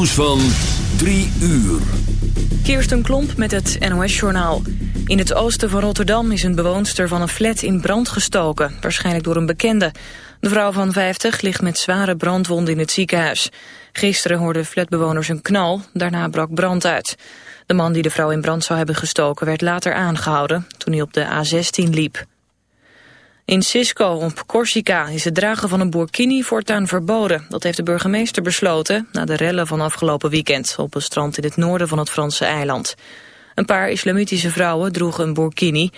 nieuws van 3 uur. Kirsten Klomp met het NOS-journaal. In het oosten van Rotterdam is een bewoonster van een flat in brand gestoken. Waarschijnlijk door een bekende. De vrouw van 50 ligt met zware brandwonden in het ziekenhuis. Gisteren hoorden flatbewoners een knal, daarna brak brand uit. De man die de vrouw in brand zou hebben gestoken werd later aangehouden... toen hij op de A16 liep. In Cisco op Corsica is het dragen van een burkini voortaan verboden. Dat heeft de burgemeester besloten na de rellen van afgelopen weekend... op een strand in het noorden van het Franse eiland. Een paar islamitische vrouwen droegen een burkini.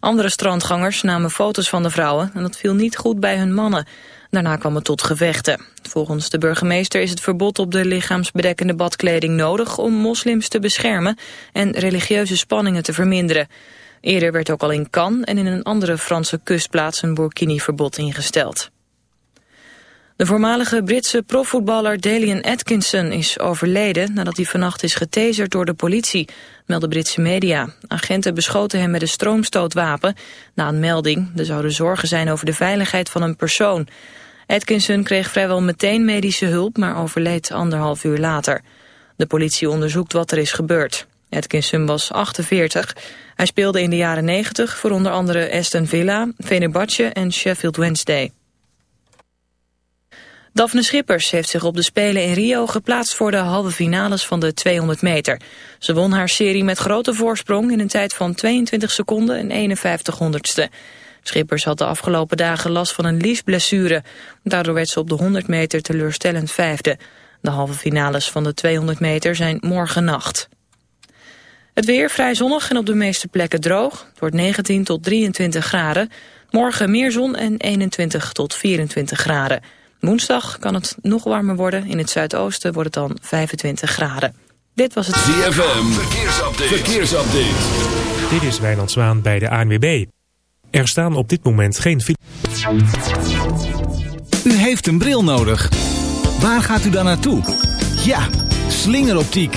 Andere strandgangers namen foto's van de vrouwen... en dat viel niet goed bij hun mannen. Daarna kwam het tot gevechten. Volgens de burgemeester is het verbod op de lichaamsbedekkende badkleding nodig... om moslims te beschermen en religieuze spanningen te verminderen... Eerder werd ook al in Cannes en in een andere Franse kustplaats een burkini-verbod ingesteld. De voormalige Britse profvoetballer Dalian Atkinson is overleden nadat hij vannacht is getaserd door de politie, melden Britse media. Agenten beschoten hem met een stroomstootwapen. Na een melding, er zouden zorgen zijn over de veiligheid van een persoon. Atkinson kreeg vrijwel meteen medische hulp, maar overleed anderhalf uur later. De politie onderzoekt wat er is gebeurd. Atkinson was 48. Hij speelde in de jaren 90 voor onder andere Aston Villa, Fenerbahce en Sheffield Wednesday. Daphne Schippers heeft zich op de Spelen in Rio geplaatst voor de halve finales van de 200 meter. Ze won haar serie met grote voorsprong in een tijd van 22 seconden en 51 honderdste. Schippers had de afgelopen dagen last van een liesblessure. Daardoor werd ze op de 100 meter teleurstellend vijfde. De halve finales van de 200 meter zijn morgen nacht. Het weer vrij zonnig en op de meeste plekken droog. Het wordt 19 tot 23 graden. Morgen meer zon en 21 tot 24 graden. Woensdag kan het nog warmer worden. In het zuidoosten wordt het dan 25 graden. Dit was het... ZFM, verkeersupdate. verkeersupdate. Dit is Wijnand Zwaan bij de ANWB. Er staan op dit moment geen... U heeft een bril nodig. Waar gaat u dan naartoe? Ja, slingeroptiek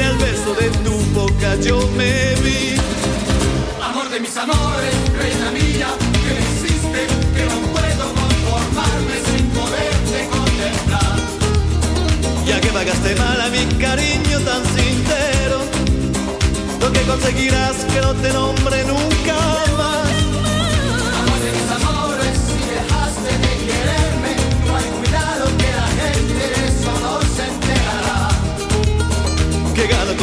el beso de tu boca yo me vi. Amor de mis amores, reina mía, que existe, que no puedo conformarme sin poderte contemplar. Ya que pagaste mal a mi cariño tan sincero, lo que conseguirás que no te nombre nunca más.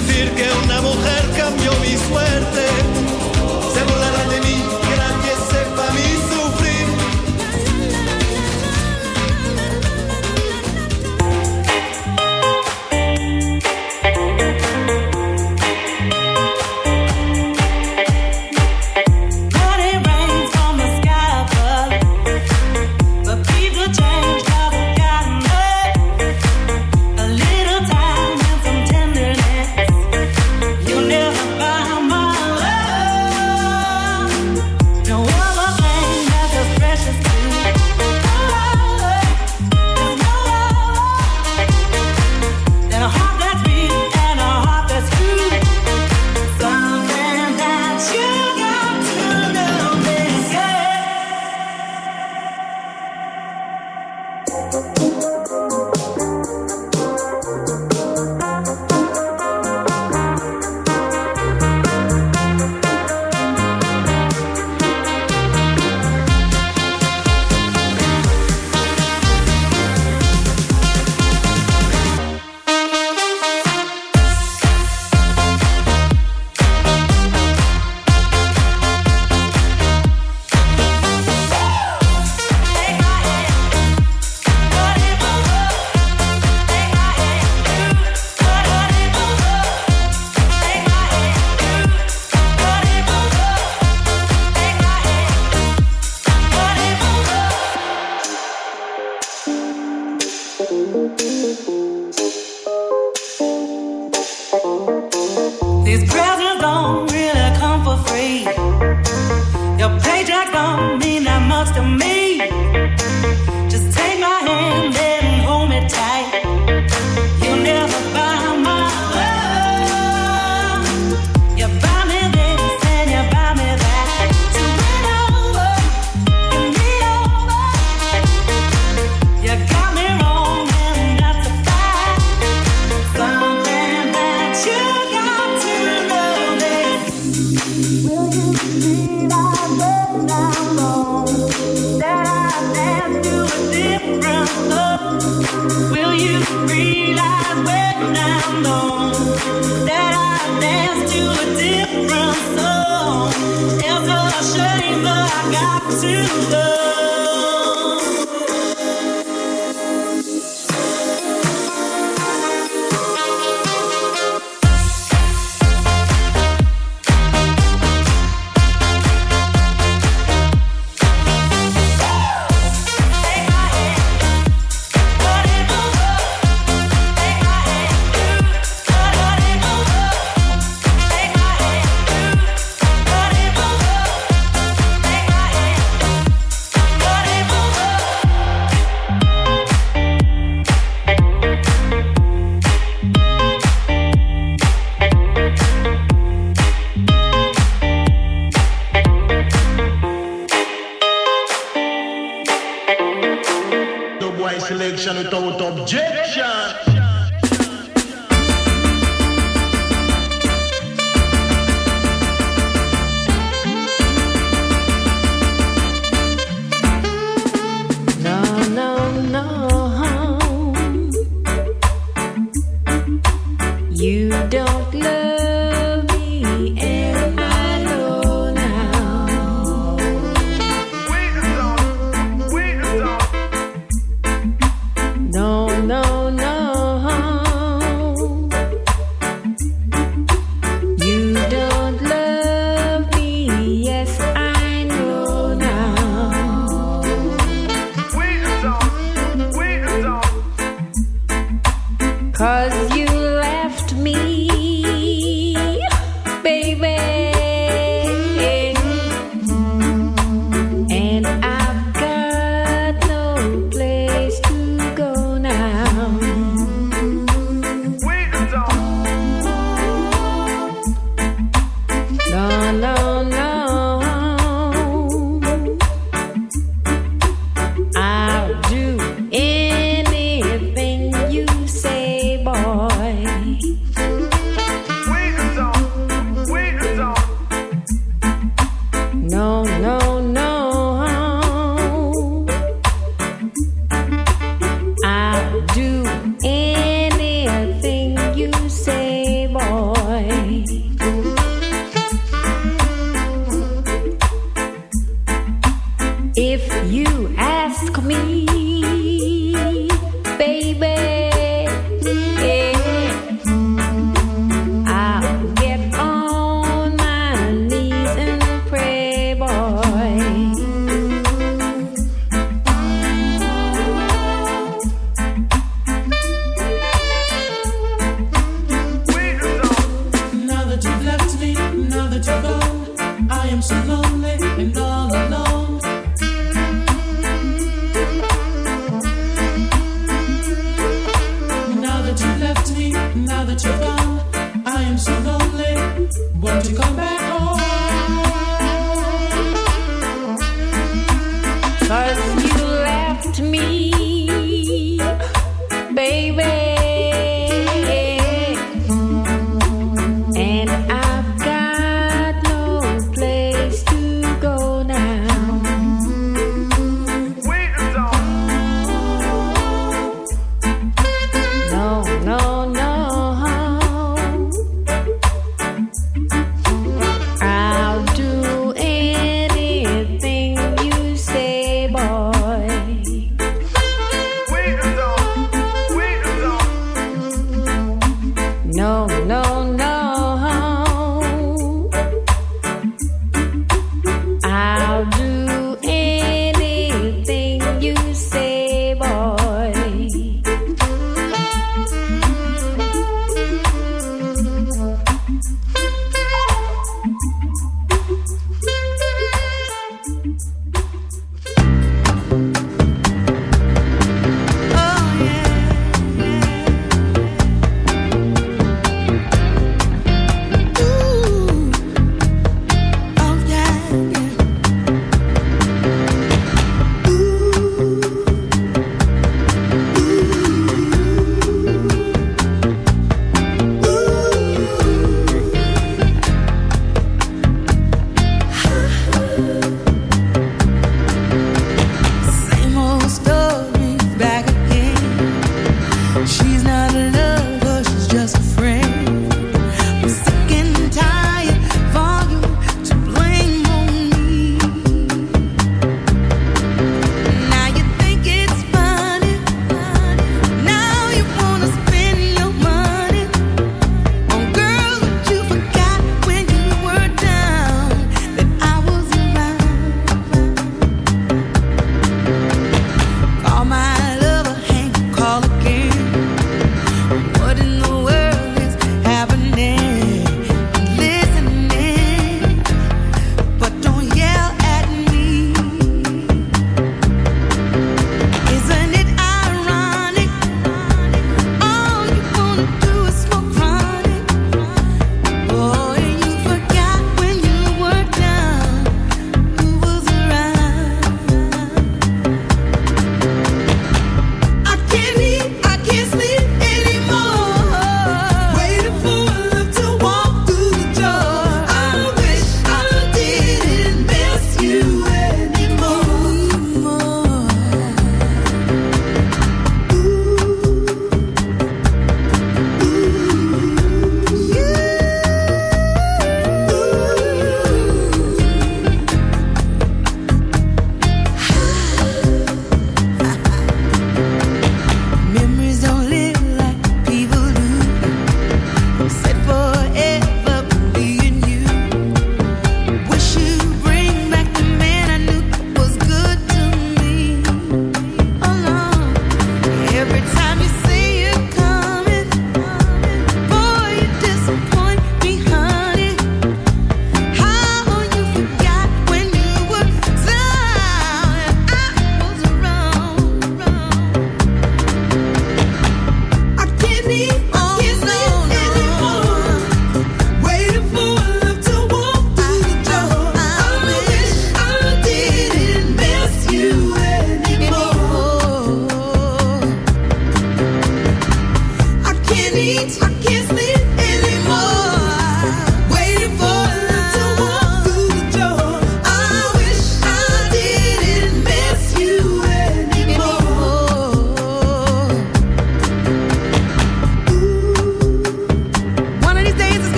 decir que una mujer cambió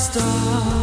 star.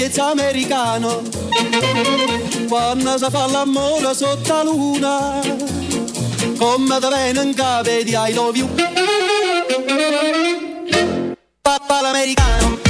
sapienza americano quando si fa l'amore sotto la luna come da bene in capo di I love you. Papà l'americano.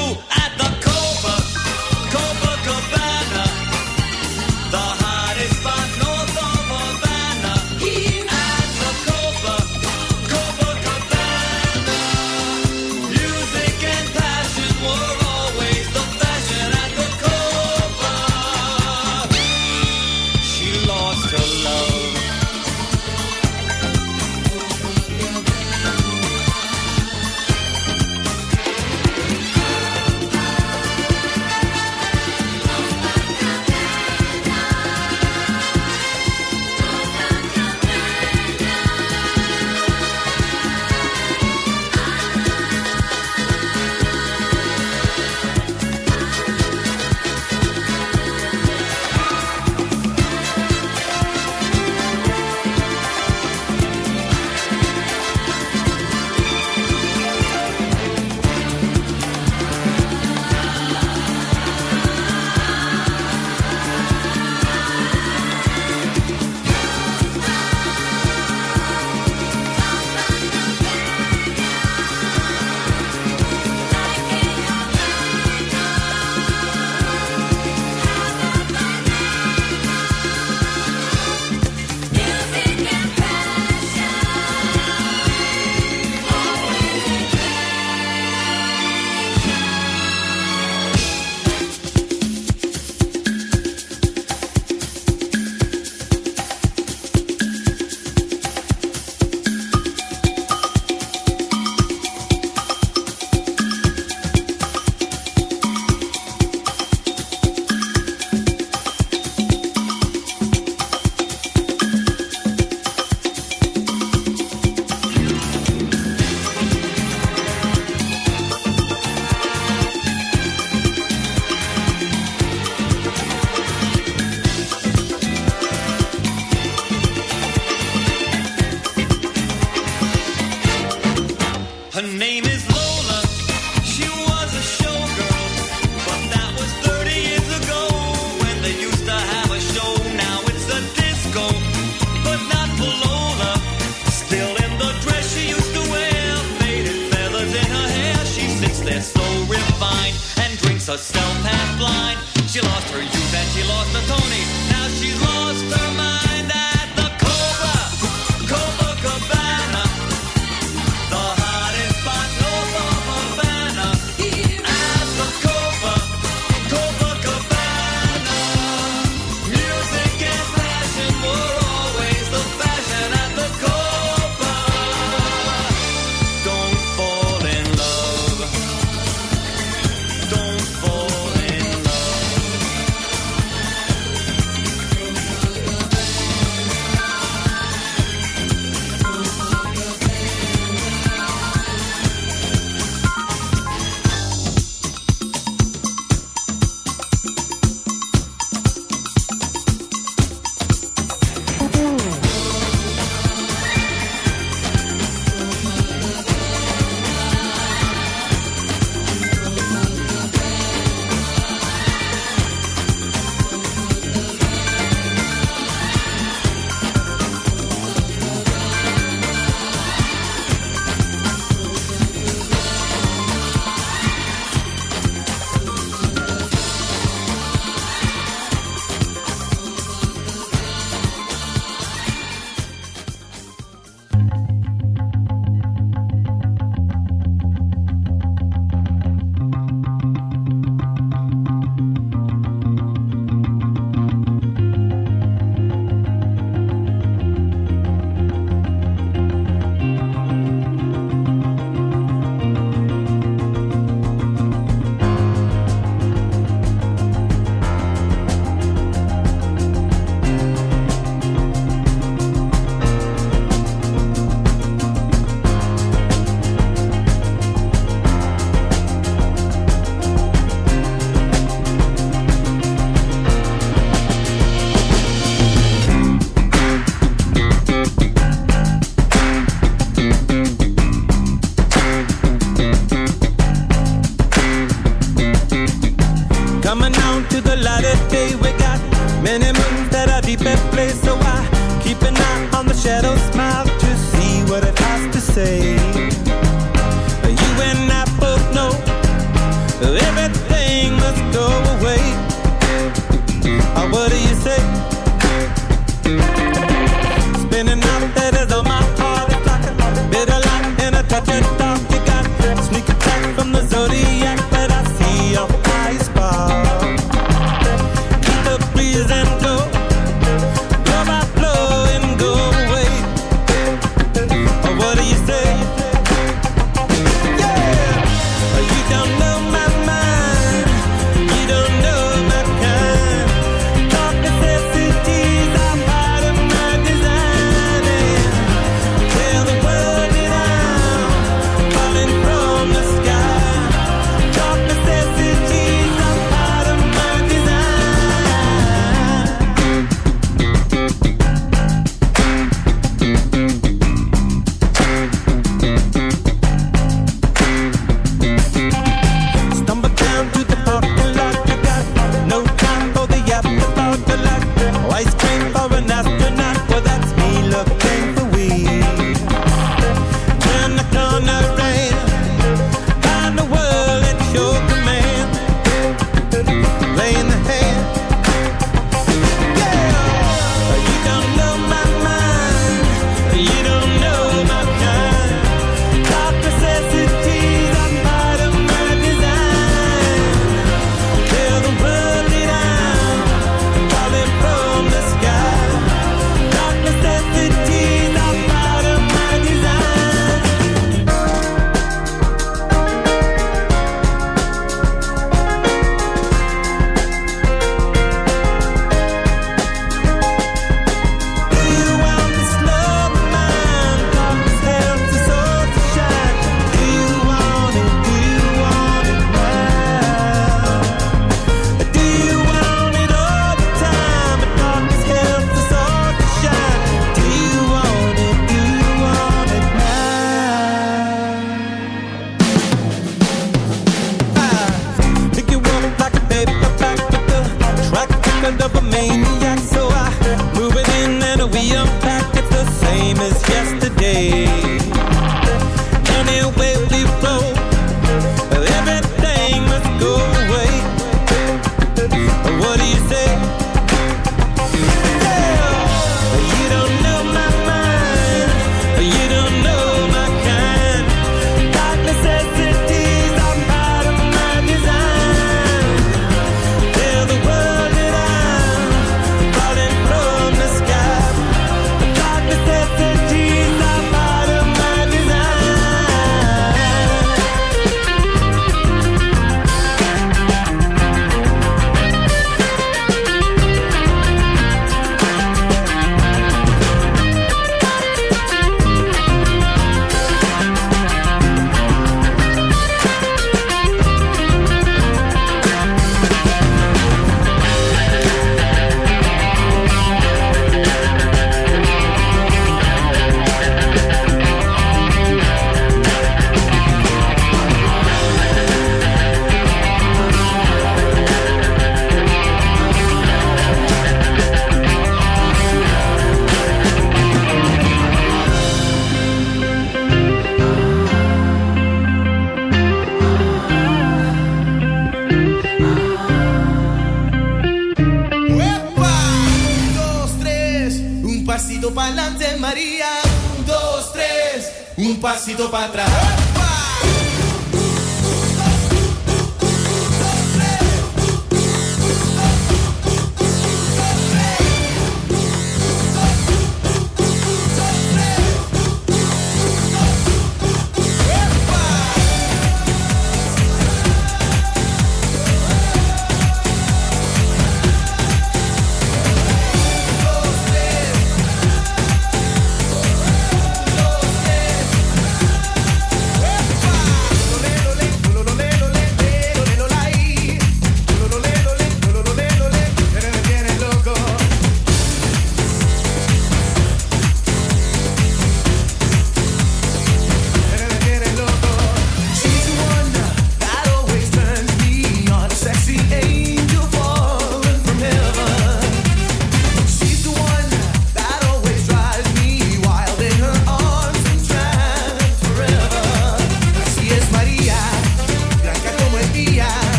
um passito pra trás.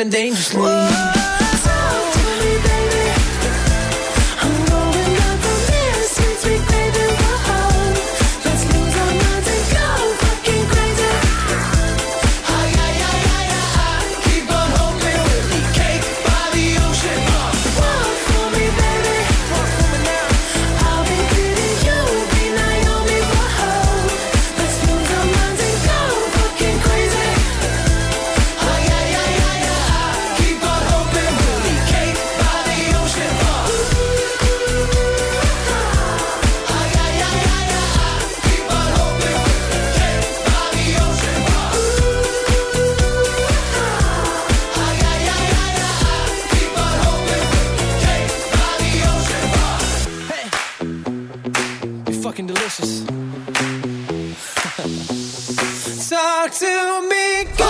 been dangerous. to me. Go.